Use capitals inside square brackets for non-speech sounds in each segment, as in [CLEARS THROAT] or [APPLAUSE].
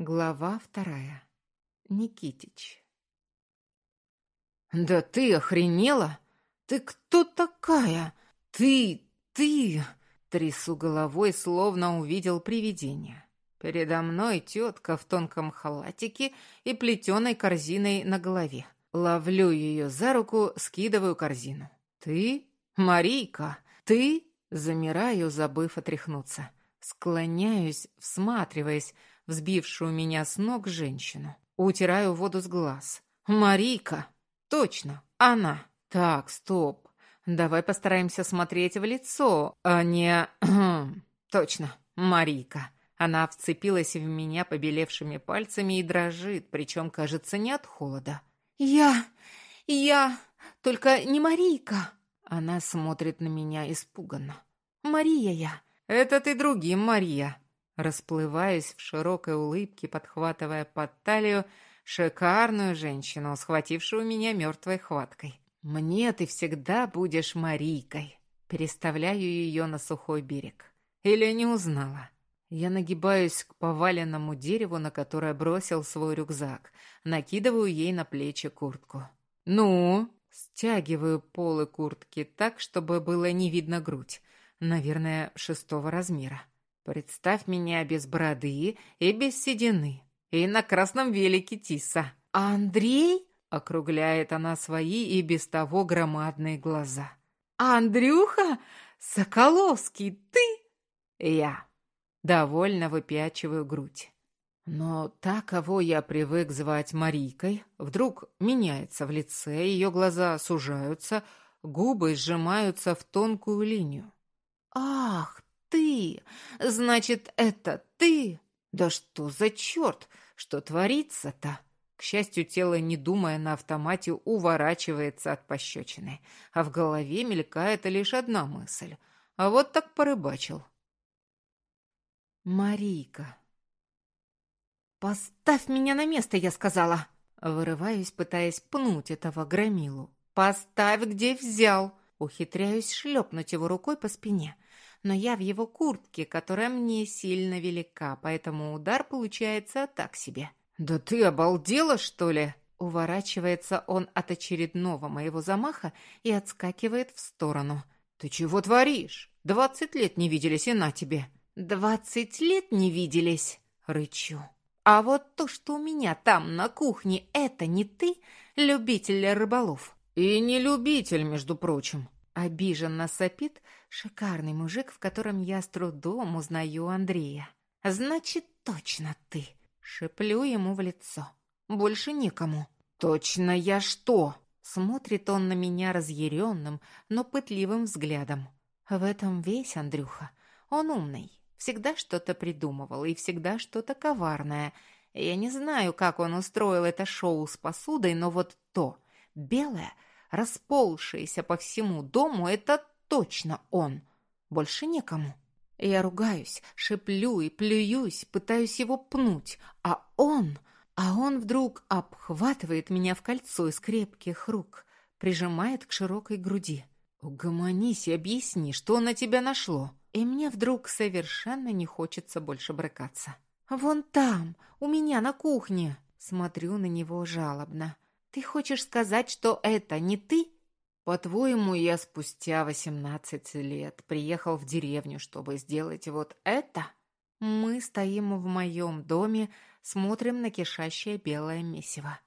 Глава вторая. Никитич. «Да ты охренела? Ты кто такая? Ты, ты...» Трясу головой, словно увидел привидение. Передо мной тетка в тонком халатике и плетеной корзиной на голове. Ловлю ее за руку, скидываю корзину. «Ты? Марийка? Ты?» Замираю, забыв отряхнуться. Склоняюсь, всматриваясь, взбившую меня с ног женщину. Утираю воду с глаз. «Марийка! Точно, она!» «Так, стоп. Давай постараемся смотреть в лицо, а не... [CLEARS THROAT] Точно, Марийка!» Она вцепилась в меня побелевшими пальцами и дрожит, причем, кажется, не от холода. «Я... я... только не Марийка!» Она смотрит на меня испуганно. «Мария я!» «Это ты другим, Мария!» Расплываясь в широкой улыбке, подхватывая под талию шикарную женщину, схватившую меня мертвой хваткой. «Мне ты всегда будешь Марийкой!» Переставляю ее на сухой берег. Или не узнала? Я нагибаюсь к поваленному дереву, на которое бросил свой рюкзак. Накидываю ей на плечи куртку. «Ну?» Стягиваю полы куртки так, чтобы было не видно грудь. Наверное, шестого размера. Представь меня без бороды и без седины. И на красном велике Тиса. А Андрей? Округляет она свои и без того громадные глаза. Андрюха? Соколовский, ты? Я. Довольно выпячиваю грудь. Но та, кого я привык звать Марийкой, вдруг меняется в лице, ее глаза сужаются, губы сжимаются в тонкую линию. «Ах, ты! Значит, это ты? Да что за черт? Что творится-то?» К счастью, тело, не думая на автомате, уворачивается от пощечины, а в голове мелькает лишь одна мысль. А вот так порыбачил. Марийка. «Поставь меня на место, я сказала!» Вырываюсь, пытаясь пнуть этого громилу. «Поставь, где взял!» Ухитряюсь шлепнуть его рукой по спине но я в его куртке, которая мне сильно велика, поэтому удар получается так себе. «Да ты обалдела, что ли?» Уворачивается он от очередного моего замаха и отскакивает в сторону. «Ты чего творишь? Двадцать лет не виделись, и на тебе!» «Двадцать лет не виделись!» — рычу. «А вот то, что у меня там на кухне, это не ты, любитель рыболов?» «И не любитель, между прочим!» Обиженно сопит шикарный мужик, в котором я с трудом узнаю Андрея. «Значит, точно ты!» Шеплю ему в лицо. «Больше никому». «Точно я что?» Смотрит он на меня разъяренным, но пытливым взглядом. В этом весь Андрюха. Он умный, всегда что-то придумывал и всегда что-то коварное. Я не знаю, как он устроил это шоу с посудой, но вот то, белое — расползшийся по всему дому, это точно он. Больше некому. Я ругаюсь, шеплю и плююсь, пытаюсь его пнуть, а он... А он вдруг обхватывает меня в кольцо из крепких рук, прижимает к широкой груди. «Угомонись и объясни, что на тебя нашло». И мне вдруг совершенно не хочется больше брыкаться. «Вон там, у меня на кухне». Смотрю на него жалобно. Ты хочешь сказать, что это не ты? По-твоему, я спустя восемнадцать лет приехал в деревню, чтобы сделать вот это? Мы стоим в моем доме, смотрим на кишащее белое месиво.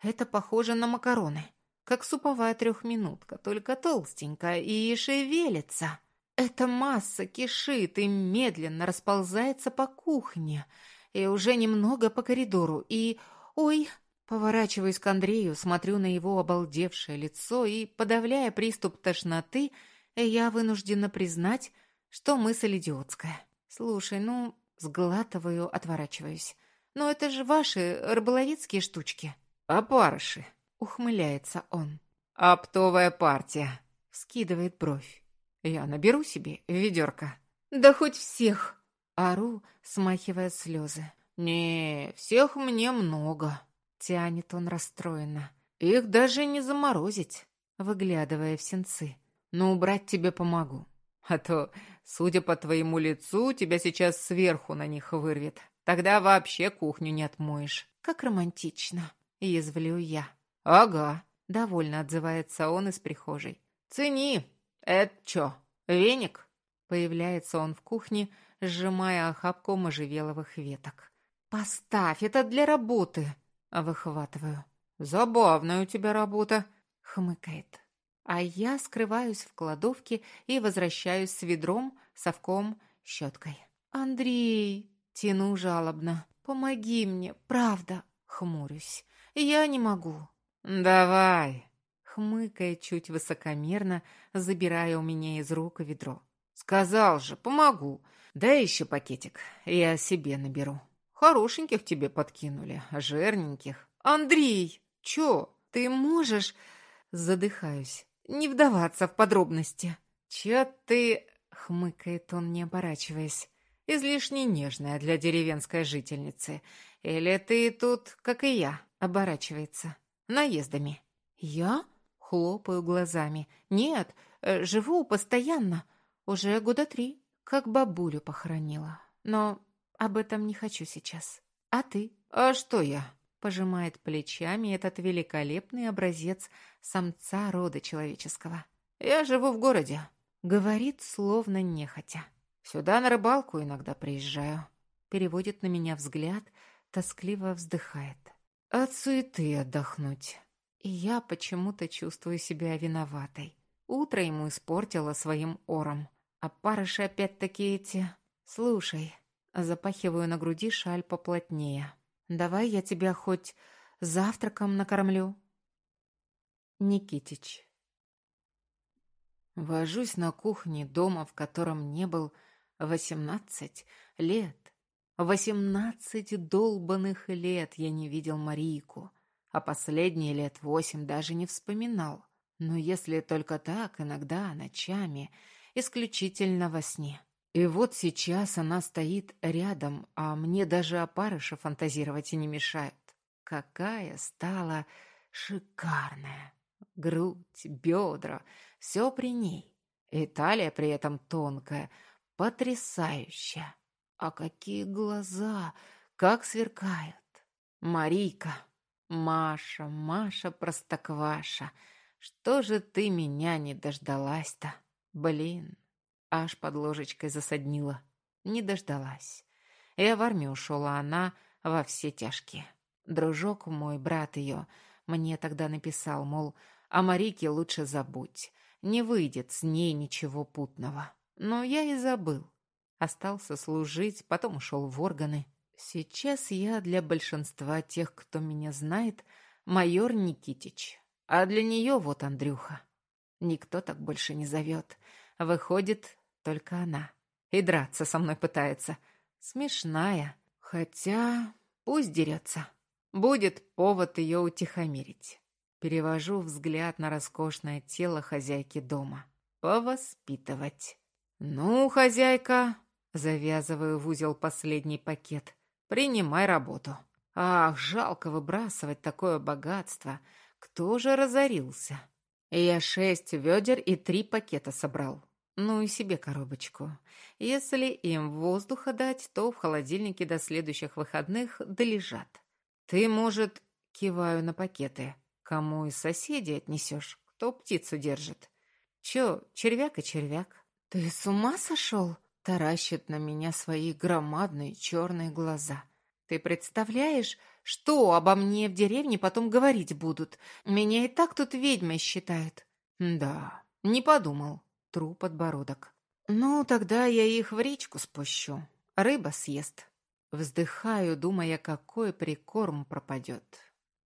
Это похоже на макароны, как суповая трехминутка, только толстенькая и шевелится. Эта масса кишит и медленно расползается по кухне, и уже немного по коридору, и... Ой, Поворачиваюсь к Андрею, смотрю на его обалдевшее лицо и, подавляя приступ тошноты, я вынуждена признать, что мысль идиотская. Слушай, ну, сглатываю, отворачиваюсь. Но это же ваши рыболовецкие штучки. Опарыши, ухмыляется он. Оптовая партия, скидывает бровь. Я наберу себе ведерко. Да хоть всех. Ору, смахивая слезы. Не, всех мне много. Тянет он расстроенно. Их даже не заморозить, выглядывая в сенцы. Но убрать тебе помогу. А то, судя по твоему лицу, тебя сейчас сверху на них вырвет. Тогда вообще кухню не отмоешь. Как романтично, язвлю я. Ага, довольно отзывается он из прихожей. Цени. Это чё, веник? Появляется он в кухне, сжимая охапку можжевеловых веток. «Поставь, это для работы!» Выхватываю. «Забавная у тебя работа!» Хмыкает. А я скрываюсь в кладовке и возвращаюсь с ведром, совком, щеткой. «Андрей!» Тяну жалобно. «Помоги мне, правда!» Хмурюсь. «Я не могу!» «Давай!» Хмыкая чуть высокомерно, забирая у меня из рук ведро. «Сказал же, помогу. Дай еще пакетик, я себе наберу. Хорошеньких тебе подкинули, жирненьких». «Андрей, чё, ты можешь...» Задыхаюсь. «Не вдаваться в подробности». «Чё ты...» — хмыкает он, не оборачиваясь. «Излишне нежная для деревенской жительницы. Или ты тут, как и я, оборачивается, наездами?» «Я?» — хлопаю глазами. «Нет, э, живу постоянно. Уже года три, как бабулю похоронила. Но об этом не хочу сейчас. А ты? А что я? Пожимает плечами этот великолепный образец самца рода человеческого. Я живу в городе. Говорит, словно нехотя. Сюда на рыбалку иногда приезжаю. Переводит на меня взгляд, тоскливо вздыхает. От суеты отдохнуть. И я почему-то чувствую себя виноватой. Утро ему испортила своим ором. А парыши опять-таки эти... Слушай, запахиваю на груди шаль поплотнее. Давай я тебя хоть завтраком накормлю. Никитич. Вожусь на кухне дома, в котором не был восемнадцать лет. Восемнадцать долбанных лет я не видел Марийку, а последние лет восемь даже не вспоминал. Но если только так, иногда, ночами, исключительно во сне. И вот сейчас она стоит рядом, а мне даже о парыше фантазировать и не мешает. Какая стала шикарная! Грудь, бедра, все при ней. И талия при этом тонкая, потрясающая. А какие глаза, как сверкают! Марийка, Маша, Маша Простокваша, что же ты меня не дождалась-то? Блин, аж под ложечкой засаднила. Не дождалась. Я в армию ушел, а она во все тяжкие. Дружок мой, брат ее, мне тогда написал, мол, о Марике лучше забудь. Не выйдет с ней ничего путного. Но я и забыл. Остался служить, потом ушел в органы. Сейчас я для большинства тех, кто меня знает, майор Никитич. А для нее вот Андрюха. Никто так больше не зовет. Выходит, только она. И драться со мной пытается. Смешная. Хотя пусть дерется. Будет повод ее утихомирить. Перевожу взгляд на роскошное тело хозяйки дома. Повоспитывать. «Ну, хозяйка...» Завязываю в узел последний пакет. «Принимай работу». Ах, жалко выбрасывать такое богатство. Кто же разорился? Я шесть ведер и три пакета собрал. Ну и себе коробочку. Если им воздуха дать, то в холодильнике до следующих выходных долежат. Ты, может, киваю на пакеты. Кому из соседей отнесешь? Кто птицу держит? Че, червяк и червяк? Ты с ума сошел? Таращит на меня свои громадные черные глаза. Ты представляешь, что обо мне в деревне потом говорить будут? Меня и так тут ведьмой считают. Да, не подумал. Тру подбородок. Ну, тогда я их в речку спущу. Рыба съест. Вздыхаю, думая, какой прикорм пропадет.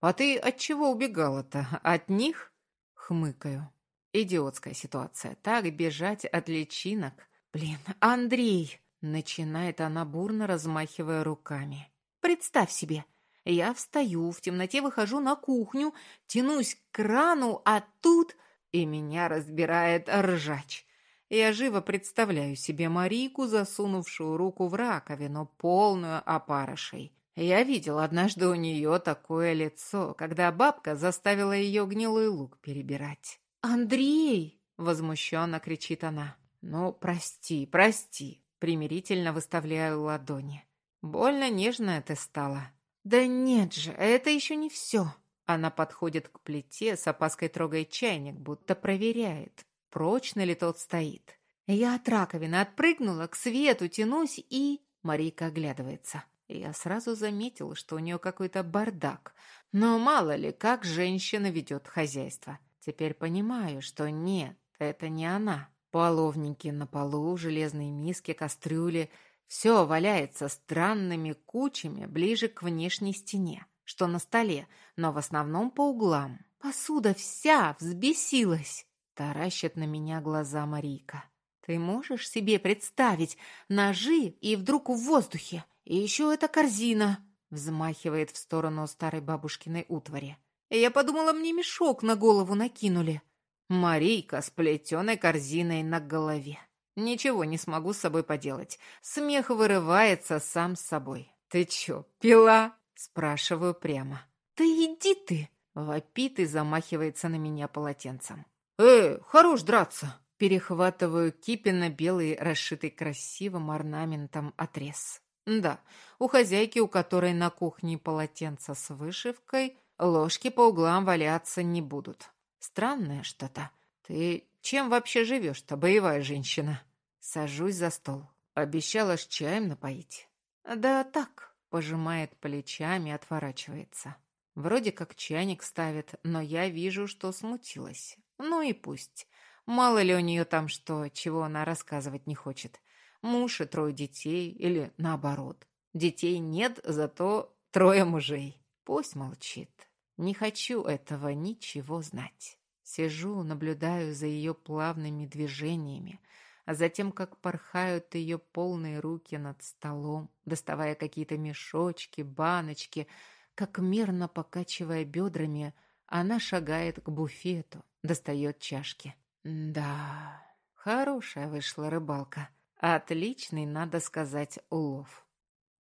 А ты от чего убегала-то? От них? Хмыкаю. Идиотская ситуация. Так бежать от личинок. Блин, Андрей! Начинает она бурно, размахивая руками. Представь себе, я встаю, в темноте выхожу на кухню, тянусь к крану, а тут... И меня разбирает ржач. Я живо представляю себе Марийку, засунувшую руку в раковину, полную опарышей. Я видел однажды у нее такое лицо, когда бабка заставила ее гнилый лук перебирать. «Андрей!» — возмущенно кричит она. «Ну, прости, прости!» — примирительно выставляю ладони. Больно нежная ты стала». «Да нет же, это еще не все». Она подходит к плите, с опаской трогает чайник, будто проверяет, прочно ли тот стоит. Я от раковины отпрыгнула, к свету тянусь и... Марийка оглядывается. Я сразу заметил, что у нее какой-то бардак. Но мало ли, как женщина ведет хозяйство. Теперь понимаю, что нет, это не она. Половники на полу, железные миски, кастрюли. Все валяется странными кучами ближе к внешней стене, что на столе, но в основном по углам. Посуда вся взбесилась. Таращит на меня глаза Марийка. Ты можешь себе представить ножи и вдруг в воздухе? И еще эта корзина!» Взмахивает в сторону старой бабушкиной утвари. «Я подумала, мне мешок на голову накинули». Марийка с плетеной корзиной на голове. Ничего не смогу с собой поделать. Смех вырывается сам с собой. «Ты чё, пила?» Спрашиваю прямо. «Да иди ты!» Вопит и замахивается на меня полотенцем. «Эй, хорош драться!» Перехватываю кипенно белый, расшитый красивым орнаментом отрез. Да, у хозяйки, у которой на кухне полотенца с вышивкой, ложки по углам валяться не будут. Странное что-то. Ты чем вообще живешь-то, боевая женщина? Сажусь за стол. Обещала ж чаем напоить. Да так, пожимает плечами, отворачивается. Вроде как чайник ставит, но я вижу, что смутилась. Ну и пусть. Мало ли у нее там что, чего она рассказывать не хочет муж и трое детей, или наоборот. Детей нет, зато трое мужей. Пусть молчит. Не хочу этого ничего знать. Сижу, наблюдаю за ее плавными движениями, а затем, как порхают ее полные руки над столом, доставая какие-то мешочки, баночки, как мерно покачивая бедрами, она шагает к буфету, достает чашки. Да, хорошая вышла рыбалка. Отличный, надо сказать, улов.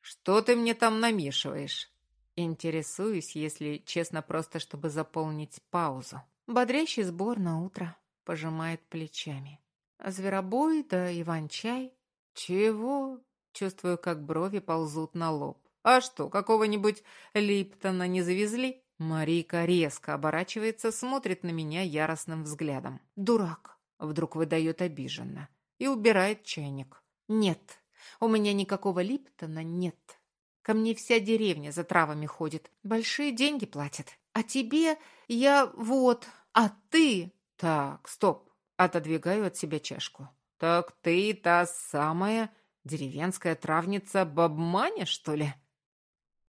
Что ты мне там намешиваешь? Интересуюсь, если честно, просто чтобы заполнить паузу. Бодрящий сбор на утро, пожимает плечами. Зверобой да иван-чай. Чего? Чувствую, как брови ползут на лоб. А что, какого-нибудь Липтона не завезли? Марийка резко оборачивается, смотрит на меня яростным взглядом. «Дурак!» — вдруг выдает обиженно и убирает чайник. «Нет, у меня никакого Липтона нет. Ко мне вся деревня за травами ходит. Большие деньги платят. А тебе я вот, а ты...» «Так, стоп!» Отодвигаю от себя чашку. «Так ты та самая деревенская травница Бабманя, что ли?»